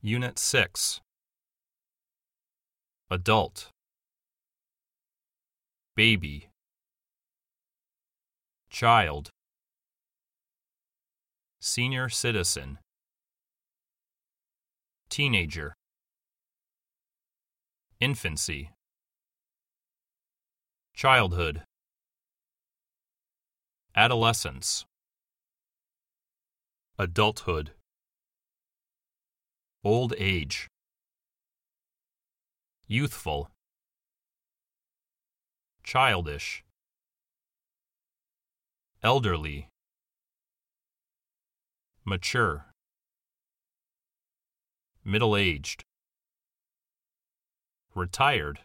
Unit 6 Adult. Baby. Child. Senior citizen. Teenager. Infancy. Childhood. Adolescence. Adulthood Old age. Youthful. Childish. Elderly. Mature. Middle aged Retired